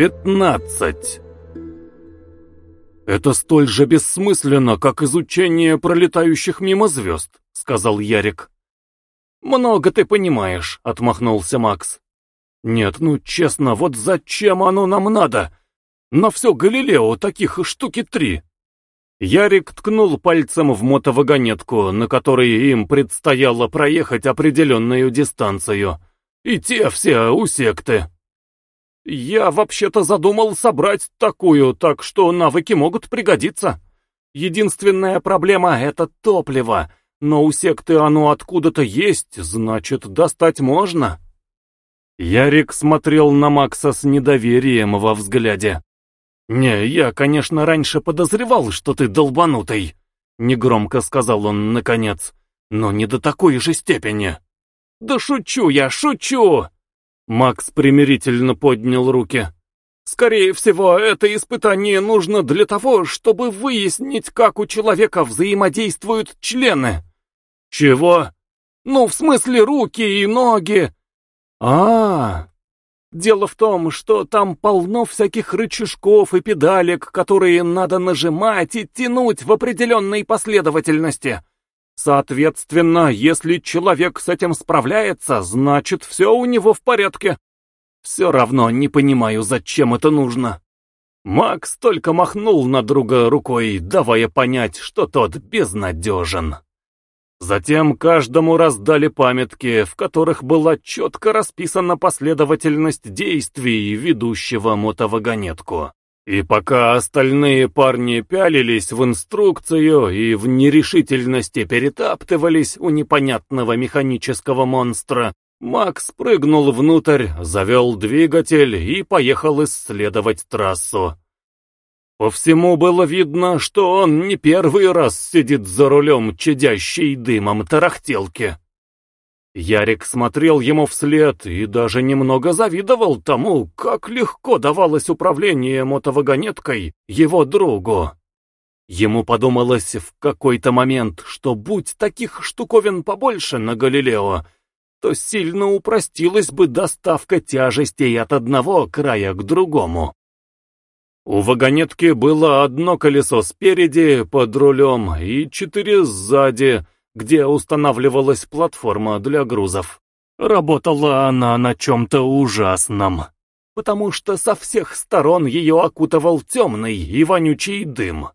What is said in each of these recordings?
Пятнадцать. «Это столь же бессмысленно, как изучение пролетающих мимо звезд», — сказал Ярик. «Много ты понимаешь», — отмахнулся Макс. «Нет, ну честно, вот зачем оно нам надо? На все Галилео таких штуки три». Ярик ткнул пальцем в мотовагонетку, на которой им предстояло проехать определенную дистанцию. И те все у секты. Я вообще-то задумал собрать такую, так что навыки могут пригодиться. Единственная проблема — это топливо, но у секты оно откуда-то есть, значит, достать можно. Ярик смотрел на Макса с недоверием во взгляде. «Не, я, конечно, раньше подозревал, что ты долбанутый», — негромко сказал он наконец, — «но не до такой же степени». «Да шучу я, шучу!» Макс примирительно поднял руки. «Скорее всего, это испытание нужно для того, чтобы выяснить, как у человека взаимодействуют члены». «Чего?» «Ну, в смысле руки и ноги». А, -а, а Дело в том, что там полно всяких рычажков и педалек, которые надо нажимать и тянуть в определенной последовательности. Соответственно, если человек с этим справляется, значит все у него в порядке. Все равно не понимаю, зачем это нужно. Макс только махнул на друга рукой, давая понять, что тот безнадежен. Затем каждому раздали памятки, в которых была четко расписана последовательность действий ведущего мотовагонетку. И пока остальные парни пялились в инструкцию и в нерешительности перетаптывались у непонятного механического монстра, Макс прыгнул внутрь, завел двигатель и поехал исследовать трассу. По всему было видно, что он не первый раз сидит за рулем чадящей дымом тарахтелки. Ярик смотрел ему вслед и даже немного завидовал тому, как легко давалось управление мотовагонеткой его другу. Ему подумалось в какой-то момент, что будь таких штуковин побольше на Галилео, то сильно упростилась бы доставка тяжестей от одного края к другому. У вагонетки было одно колесо спереди, под рулем, и четыре сзади — где устанавливалась платформа для грузов. Работала она на чем-то ужасном, потому что со всех сторон ее окутывал темный и вонючий дым.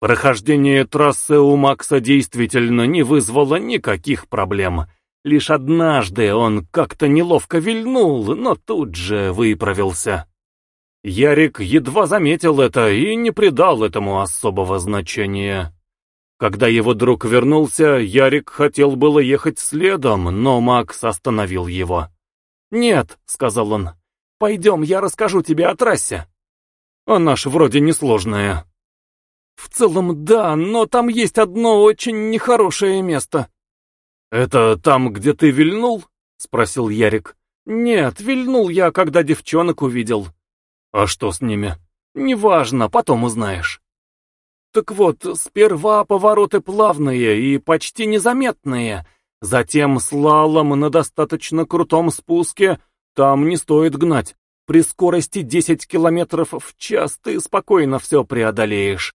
Прохождение трассы у Макса действительно не вызвало никаких проблем. Лишь однажды он как-то неловко вильнул, но тут же выправился. Ярик едва заметил это и не придал этому особого значения. Когда его друг вернулся, Ярик хотел было ехать следом, но Макс остановил его. «Нет», — сказал он, — «пойдем, я расскажу тебе о трассе». «Она ж вроде несложная». «В целом, да, но там есть одно очень нехорошее место». «Это там, где ты вильнул?» — спросил Ярик. «Нет, вильнул я, когда девчонок увидел». «А что с ними?» «Неважно, потом узнаешь». Так вот, сперва повороты плавные и почти незаметные, затем слалом на достаточно крутом спуске, там не стоит гнать. При скорости 10 километров в час ты спокойно все преодолеешь.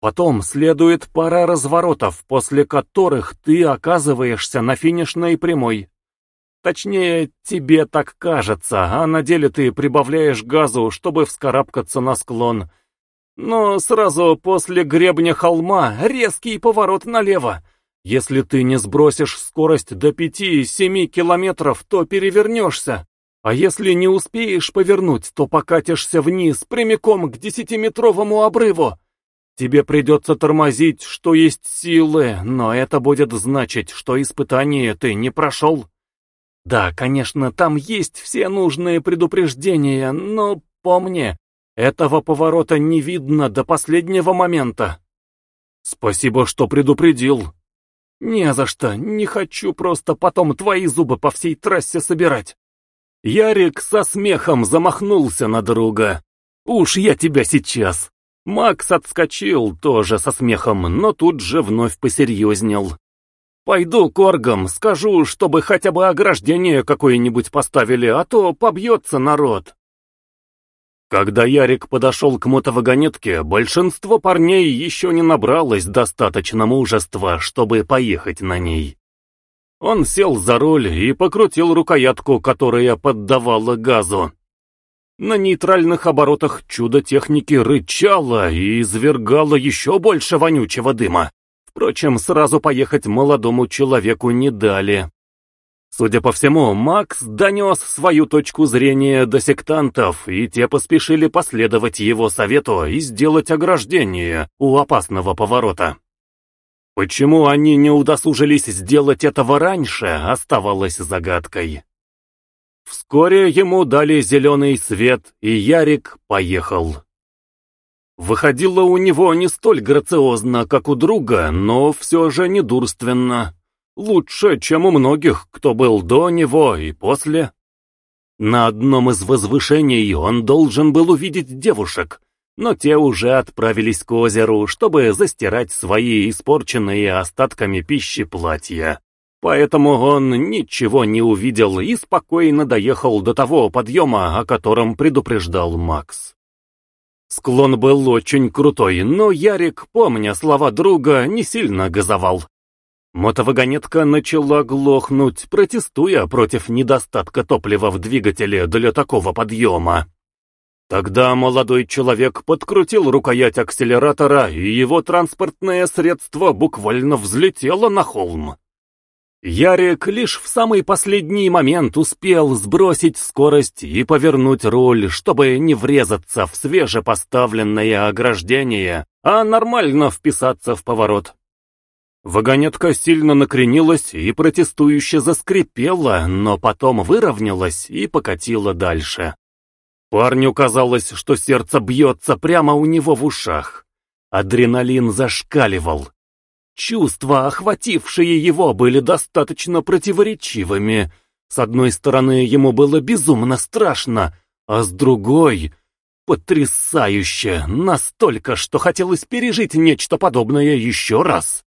Потом следует пара разворотов, после которых ты оказываешься на финишной прямой. Точнее, тебе так кажется, а на деле ты прибавляешь газу, чтобы вскарабкаться на склон — но сразу после гребня холма резкий поворот налево. Если ты не сбросишь скорость до 5-7 километров, то перевернешься. А если не успеешь повернуть, то покатишься вниз, прямиком к десятиметровому обрыву. Тебе придется тормозить, что есть силы, но это будет значить, что испытание ты не прошел. Да, конечно, там есть все нужные предупреждения, но помни, этого поворота не видно до последнего момента. Спасибо, что предупредил. Не за что, не хочу просто потом твои зубы по всей трассе собирать. Ярик со смехом замахнулся на друга. Уж я тебя сейчас. Макс отскочил тоже со смехом, но тут же вновь посерьезнел. Пойду к оргам, скажу, чтобы хотя бы ограждение какое-нибудь поставили, а то побьется народ. Когда Ярик подошел к мотовагонетке, большинство парней еще не набралось достаточно мужества, чтобы поехать на ней. Он сел за руль и покрутил рукоятку, которая поддавала газу. На нейтральных оборотах чудо техники рычало и извергало еще больше вонючего дыма. Впрочем, сразу поехать молодому человеку не дали. Судя по всему, Макс донес свою точку зрения до сектантов, и те поспешили последовать его совету и сделать ограждение у опасного поворота. Почему они не удосужились сделать этого раньше, оставалось загадкой. Вскоре ему дали зеленый свет, и Ярик поехал. Выходило у него не столь грациозно, как у друга, но все же недурственно. Лучше, чем у многих, кто был до него и после. На одном из возвышений он должен был увидеть девушек, но те уже отправились к озеру, чтобы застирать свои испорченные остатками пищи платья. Поэтому он ничего не увидел и спокойно доехал до того подъема, о котором предупреждал Макс. Склон был очень крутой, но Ярик, помня слова друга, не сильно газовал. Мотовагонетка начала глохнуть, протестуя против недостатка топлива в двигателе для такого подъема. Тогда молодой человек подкрутил рукоять акселератора, и его транспортное средство буквально взлетело на холм. Ярик лишь в самый последний момент успел сбросить скорость и повернуть руль, чтобы не врезаться в свежепоставленное ограждение, а нормально вписаться в поворот. Вагонетка сильно накренилась и протестующе заскрипела, но потом выровнялась и покатила дальше. Парню казалось, что сердце бьется прямо у него в ушах. Адреналин зашкаливал. Чувства, охватившие его, были достаточно противоречивыми. С одной стороны, ему было безумно страшно, а с другой — потрясающе, настолько, что хотелось пережить нечто подобное еще раз.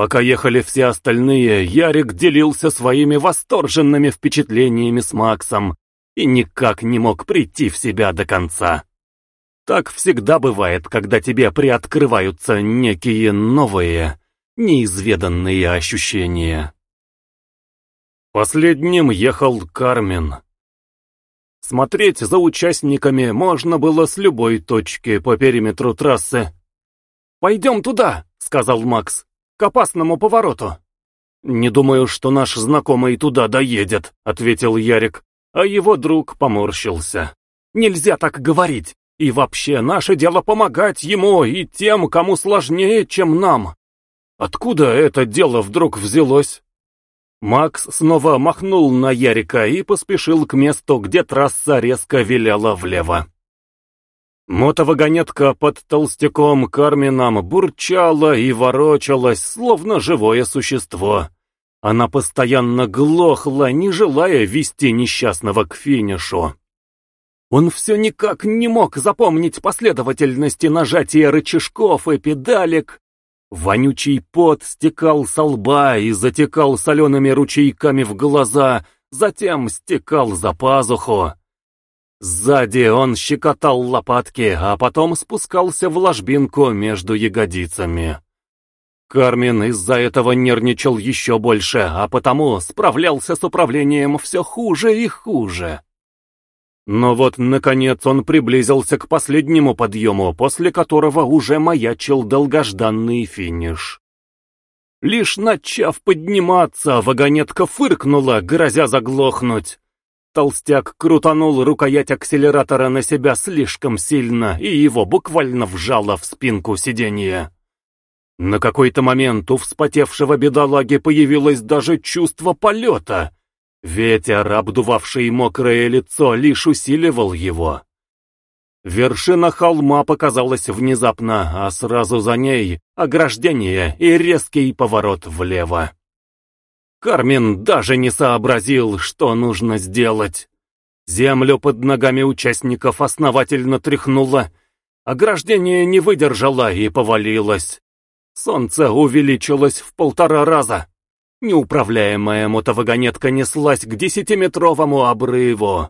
Пока ехали все остальные, Ярик делился своими восторженными впечатлениями с Максом и никак не мог прийти в себя до конца. Так всегда бывает, когда тебе приоткрываются некие новые, неизведанные ощущения. Последним ехал Кармен. Смотреть за участниками можно было с любой точки по периметру трассы. «Пойдем туда», — сказал Макс, — «к опасному повороту». «Не думаю, что наш знакомый туда доедет», — ответил Ярик, а его друг поморщился. «Нельзя так говорить. И вообще, наше дело помогать ему и тем, кому сложнее, чем нам. Откуда это дело вдруг взялось? Макс снова махнул на Ярика и поспешил к месту, где трасса резко виляла влево. Мотовагонетка под толстяком Кармином бурчала и ворочалась, словно живое существо. Она постоянно глохла, не желая вести несчастного к финишу. Он все никак не мог запомнить последовательности нажатия рычажков и педалек. Вонючий пот стекал со лба и затекал солеными ручейками в глаза, затем стекал за пазуху. Сзади он щекотал лопатки, а потом спускался в ложбинку между ягодицами. Кармин из-за этого нервничал еще больше, а потому справлялся с управлением все хуже и хуже. Но вот, наконец, он приблизился к последнему подъему, после которого уже маячил долгожданный финиш. Лишь начав подниматься, вагонетка фыркнула, грозя заглохнуть. Толстяк крутанул рукоять акселератора на себя слишком сильно, и его буквально вжало в спинку сиденья. На какой-то момент у вспотевшего бедолаги появилось даже чувство полета — Ветер, обдувавший мокрое лицо, лишь усиливал его. Вершина холма показалась внезапно, а сразу за ней ограждение и резкий поворот влево. Кармин даже не сообразил, что нужно сделать. Землю под ногами участников основательно тряхнуло, ограждение не выдержало и повалилось. Солнце увеличилось в полтора раза. Неуправляемая мотовагонетка неслась к десятиметровому обрыву.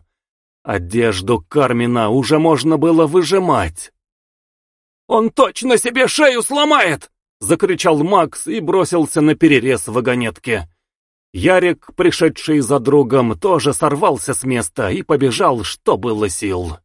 Одежду Кармина уже можно было выжимать. «Он точно себе шею сломает!» — закричал Макс и бросился на перерез вагонетки. Ярик, пришедший за другом, тоже сорвался с места и побежал, что было сил.